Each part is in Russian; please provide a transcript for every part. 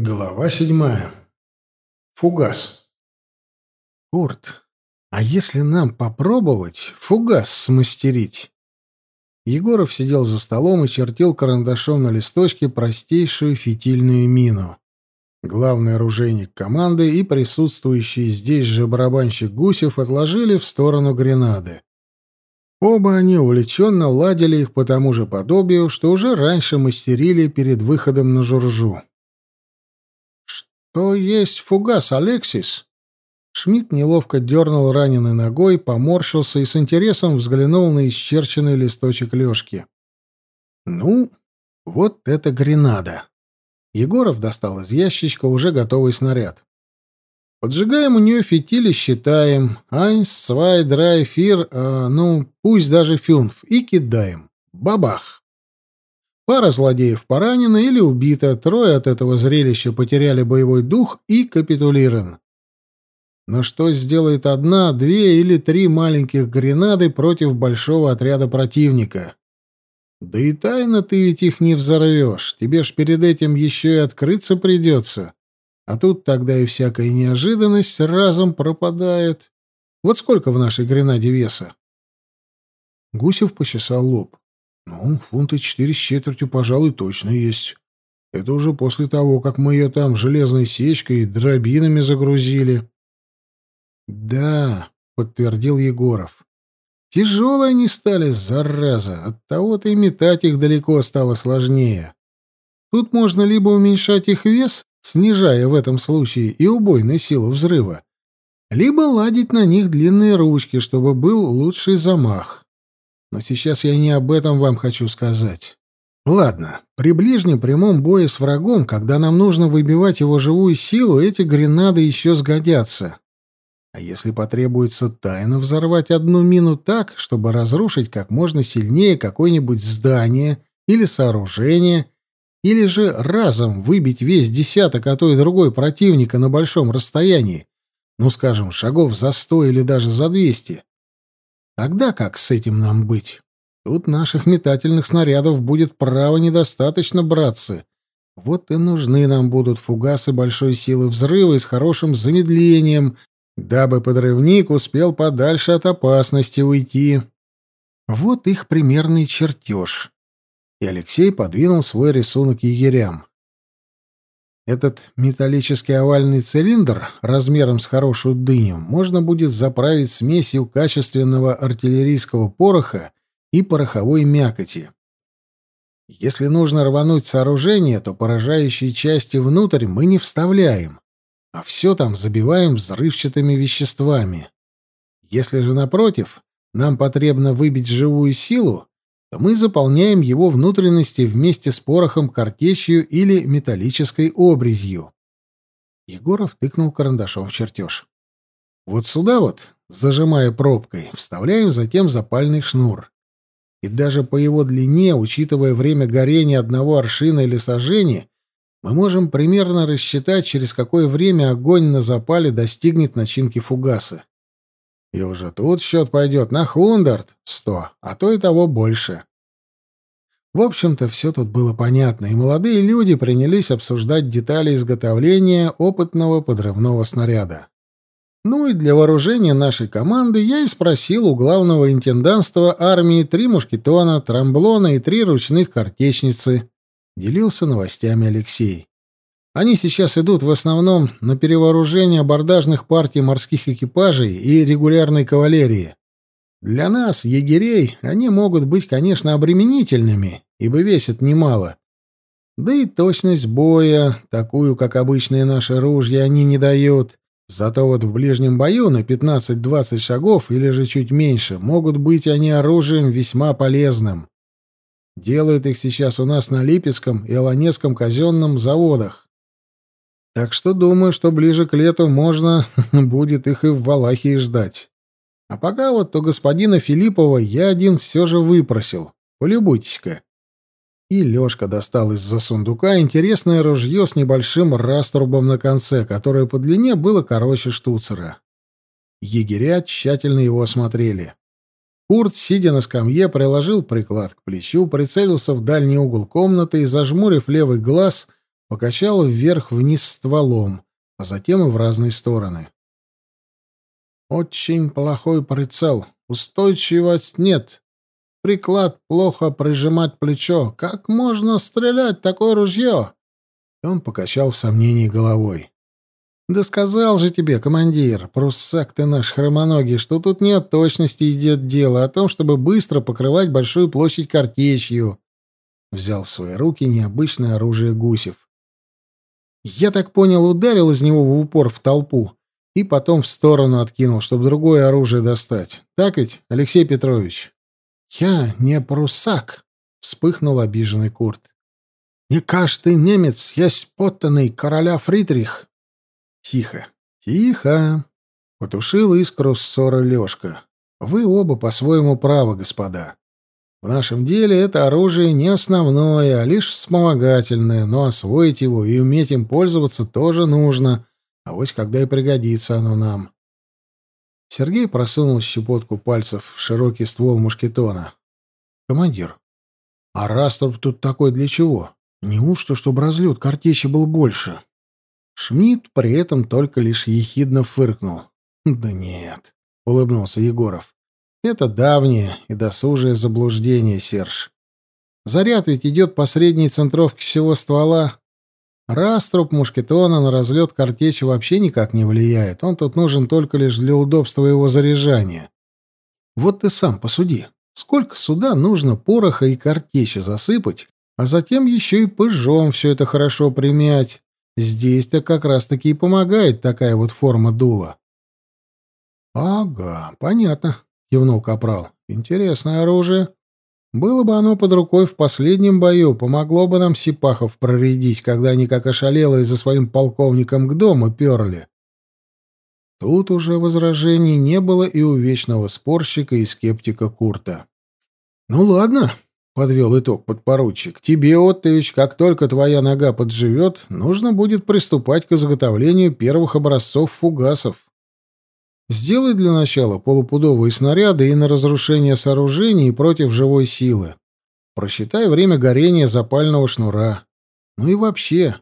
Глава седьмая. Фугас. Курт, а если нам попробовать фугас смастерить? Егоров сидел за столом и чертил карандашом на листочке простейшую фитильную мину. Главный оружейник команды и присутствующий здесь же барабанщик Гусев отложили в сторону гренады. Оба они увлеченно ладили их по тому же подобию, что уже раньше мастерили перед выходом на журжу. «То есть фугас, Алексис?» Шмидт неловко дернул раненой ногой, поморщился и с интересом взглянул на исчерченный листочек Лёшки. «Ну, вот это гренада!» Егоров достал из ящичка уже готовый снаряд. Поджигаем у нее фитили, считаем. Айнс, свай, драй, фир, э, ну, пусть даже фюнф. И кидаем. Бабах! Пара злодеев поранена или убита, трое от этого зрелища потеряли боевой дух и капитулирован. Но что сделает одна, две или три маленьких гренады против большого отряда противника? Да и тайно ты ведь их не взорвешь, тебе ж перед этим еще и открыться придется. А тут тогда и всякая неожиданность разом пропадает. Вот сколько в нашей гренаде веса? Гусев почесал лоб. Ну, фунта четыре с четвертью, пожалуй, точно есть. Это уже после того, как мы ее там железной сечкой и дробинами загрузили. Да, подтвердил Егоров. Тяжелые они стали, зараза. Оттого-то и метать их далеко стало сложнее. Тут можно либо уменьшать их вес, снижая в этом случае и убойную силу взрыва, либо ладить на них длинные ручки, чтобы был лучший замах. Но сейчас я не об этом вам хочу сказать. Ладно, при ближнем прямом бое с врагом, когда нам нужно выбивать его живую силу, эти гренады еще сгодятся. А если потребуется тайно взорвать одну мину так, чтобы разрушить как можно сильнее какое-нибудь здание или сооружение, или же разом выбить весь десяток, а то и другой противника на большом расстоянии, ну, скажем, шагов за сто или даже за двести, Тогда как с этим нам быть? Тут наших метательных снарядов будет право недостаточно, братцы. Вот и нужны нам будут фугасы большой силы взрыва и с хорошим замедлением, дабы подрывник успел подальше от опасности уйти. Вот их примерный чертеж. И Алексей подвинул свой рисунок егерям. Этот металлический овальный цилиндр размером с хорошую дыню можно будет заправить смесью качественного артиллерийского пороха и пороховой мякоти. Если нужно рвануть сооружение, то поражающие части внутрь мы не вставляем, а все там забиваем взрывчатыми веществами. Если же, напротив, нам потребно выбить живую силу, то мы заполняем его внутренности вместе с порохом, картечью или металлической обрезью. Егоров тыкнул карандашом в чертеж. Вот сюда вот, зажимая пробкой, вставляем затем запальный шнур. И даже по его длине, учитывая время горения одного аршина или сожжения, мы можем примерно рассчитать, через какое время огонь на запале достигнет начинки фугаса. И уже тут счет пойдет на хундарт сто, а то и того больше. В общем-то, все тут было понятно, и молодые люди принялись обсуждать детали изготовления опытного подрывного снаряда. Ну и для вооружения нашей команды я и спросил у главного интенданства армии три мушкетона, трамблона и три ручных картечницы. Делился новостями Алексей. Они сейчас идут в основном на перевооружение абордажных партий морских экипажей и регулярной кавалерии. Для нас, егерей, они могут быть, конечно, обременительными, ибо весят немало. Да и точность боя, такую, как обычные наши ружья, они не дают. Зато вот в ближнем бою на 15-20 шагов или же чуть меньше могут быть они оружием весьма полезным. Делают их сейчас у нас на Липецком и Аланецком казенном заводах. Так что думаю, что ближе к лету можно будет их и в Валахии ждать. А пока вот у господина Филиппова я один все же выпросил. Полюбуйтесь-ка. И Лёшка достал из-за сундука интересное ружье с небольшим раструбом на конце, которое по длине было короче штуцера. Егеря тщательно его осмотрели. Курт, сидя на скамье, приложил приклад к плечу, прицелился в дальний угол комнаты и, зажмурив левый глаз, покачал вверх-вниз стволом, а затем и в разные стороны. «Очень плохой прицел. Устойчивость нет. Приклад плохо прижимать плечо. Как можно стрелять такое ружье?» Он покачал в сомнении головой. «Да сказал же тебе, командир, пруссак ты наш хромоногий, что тут не от точности идет дело, а о том, чтобы быстро покрывать большую площадь картечью». Взял в свои руки необычное оружие Гусев. Я так понял, ударил из него в упор в толпу и потом в сторону откинул, чтобы другое оружие достать. Так ведь, Алексей Петрович? «Я не пруссак», — вспыхнул обиженный Курт. «Не каждый немец есть подданный короля Фридрих». «Тихо, тихо», — потушил искру ссора Лёшка. «Вы оба по-своему правы, господа. В нашем деле это оружие не основное, а лишь вспомогательное, но освоить его и уметь им пользоваться тоже нужно, а вот когда и пригодится оно нам». Сергей просунул щепотку пальцев в широкий ствол мушкетона. «Командир, а Растров тут такой для чего? Неужто, чтобы разлет картечи был больше?» Шмидт при этом только лишь ехидно фыркнул. «Да нет», — улыбнулся Егоров. «Это давнее и досужее заблуждение, Серж. Заряд ведь идет по средней центровке всего ствола, Раструб мушкетона на разлет картечи вообще никак не влияет. Он тут нужен только лишь для удобства его заряжания. Вот ты сам посуди. Сколько сюда нужно пороха и картечи засыпать, а затем еще и пыжом все это хорошо примять. Здесь-то как раз-таки и помогает такая вот форма дула. — Ага, понятно, — кивнул Капрал. — Интересное оружие. Было бы оно под рукой в последнем бою, помогло бы нам Сипахов проредить, когда они как ошалелые за своим полковником к дому перли. Тут уже возражений не было и у вечного спорщика и скептика Курта. «Ну ладно», — подвел итог подпоручик, — «тебе, Оттович, как только твоя нога подживет, нужно будет приступать к изготовлению первых образцов фугасов. Сделай для начала полупудовые снаряды и на разрушение сооружений против живой силы. Просчитай время горения запального шнура. Ну и вообще,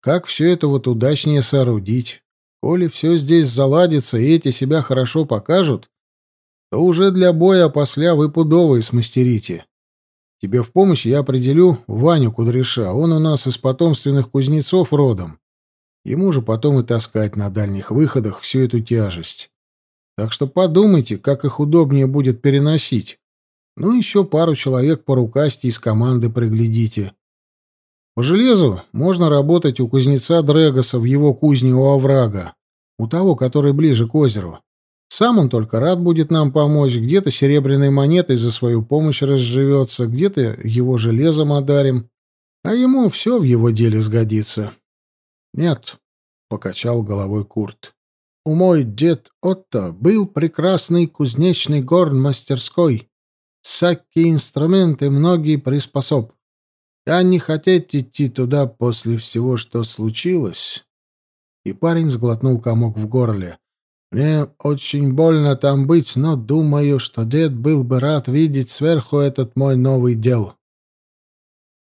как все это вот удачнее соорудить? Коли все здесь заладится и эти себя хорошо покажут, то уже для боя после вы пудовые смастерите. Тебе в помощь я определю Ваню Кудряша, он у нас из потомственных кузнецов родом. Ему же потом и таскать на дальних выходах всю эту тяжесть. Так что подумайте, как их удобнее будет переносить. Ну, еще пару человек по рукасти из команды приглядите. По железу можно работать у кузнеца Дрегоса в его кузне у оврага, у того, который ближе к озеру. Сам он только рад будет нам помочь, где-то серебряной монетой за свою помощь разживется, где-то его железом одарим, а ему все в его деле сгодится. «Нет», — покачал головой Курт. «У мой дед Отто был прекрасный кузнечный горн мастерской. Всякие инструменты, многие приспособ. Я не хотеть идти туда после всего, что случилось». И парень сглотнул комок в горле. «Мне очень больно там быть, но думаю, что дед был бы рад видеть сверху этот мой новый дел».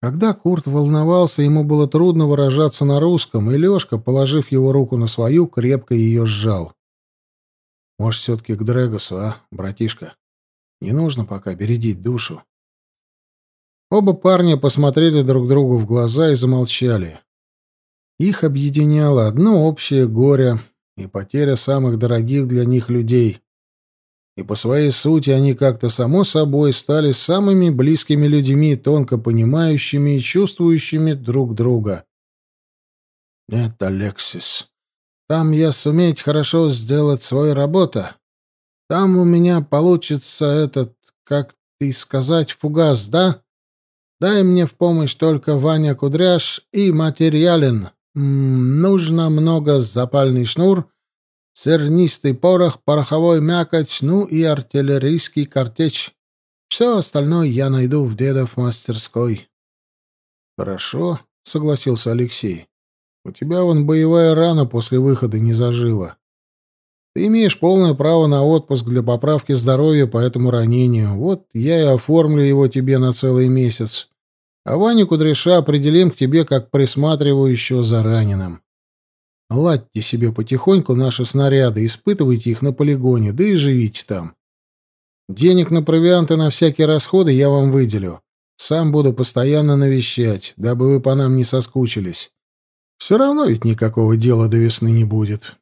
Когда Курт волновался, ему было трудно выражаться на русском, и Лёшка, положив его руку на свою, крепко ее сжал. «Может, все-таки к Дрегосу, а, братишка? Не нужно пока бередить душу». Оба парня посмотрели друг другу в глаза и замолчали. Их объединяло одно общее горе и потеря самых дорогих для них людей и по своей сути они как-то само собой стали самыми близкими людьми, тонко понимающими и чувствующими друг друга. «Нет, Алексис, там я суметь хорошо сделать свою работу. Там у меня получится этот, как ты сказать, фугас, да? Дай мне в помощь только Ваня Кудряш и материален. М -м, нужно много запальный шнур» Сернистый порох, пороховой мякоть, ну и артиллерийский картечь. Все остальное я найду в дедов мастерской. — Хорошо, — согласился Алексей. — У тебя вон боевая рана после выхода не зажила. Ты имеешь полное право на отпуск для поправки здоровья по этому ранению. Вот я и оформлю его тебе на целый месяц. А Ваню Кудряша определим к тебе как присматривающего за раненым. Ладьте себе потихоньку наши снаряды, испытывайте их на полигоне, да и живите там. Денег на провианты на всякие расходы я вам выделю. Сам буду постоянно навещать, дабы вы по нам не соскучились. Все равно ведь никакого дела до весны не будет.